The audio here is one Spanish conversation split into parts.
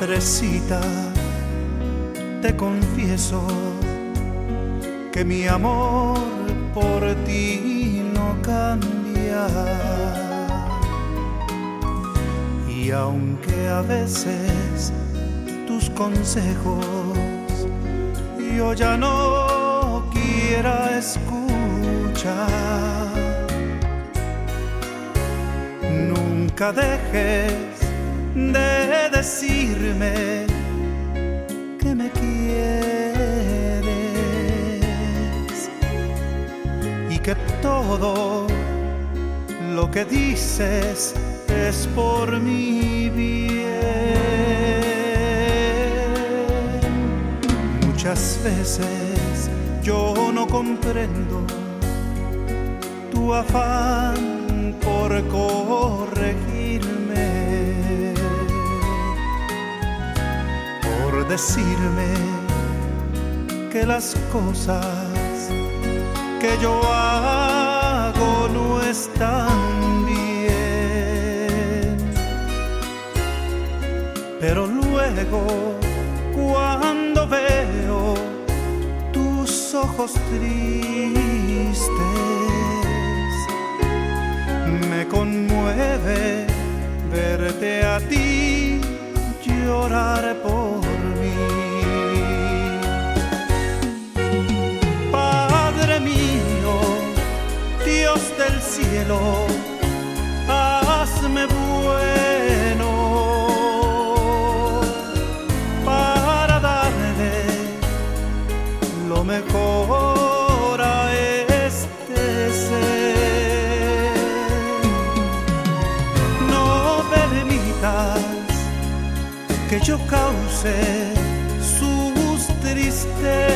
Madrecita, te confieso que mi amor por ti no cambia. Y aunque a veces tus consejos yo ya no quiera escuchar, nunca dejes de decirme que me quieres y que todo lo que dices es por mi bien. Muchas veces yo no comprendo tu afán decirme que las cosas que yo hago no están bien. Pero luego, cuando veo tus ojos tristes, me conmueve verte a ti cielo, hazme bueno para darle lo mejor a este ser. No permitas que yo cause sus tristezas,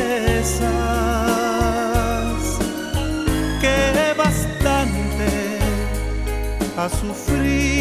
a sofrer.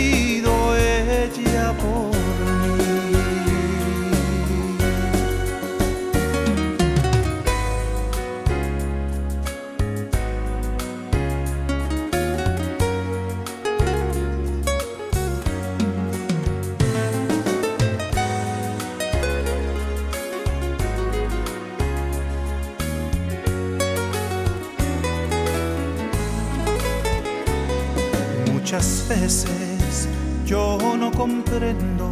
Muchas veces yo no comprendo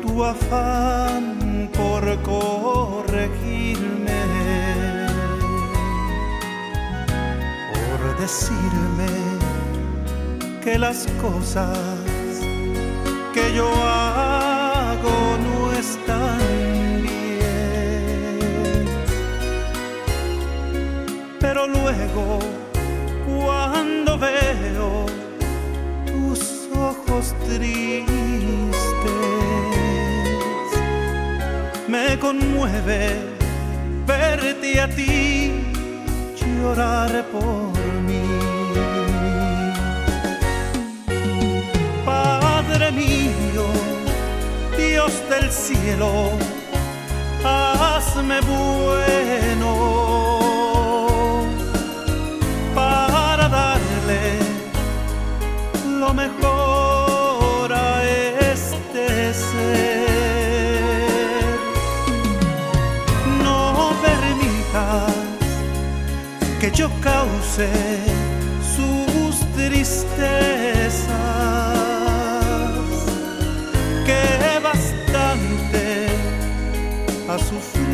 tu afán por corregirme, por decirme que las cosas que yo hago tristes, me conmueve verte a ti llorar por mí. Padre mío, Dios del cielo, hazme bueno yo cause sus tristezas, que bastante ha sufrido